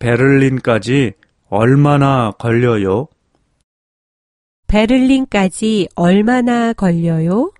베를린까지 얼마나 걸려요? 베를린까지 얼마나 걸려요?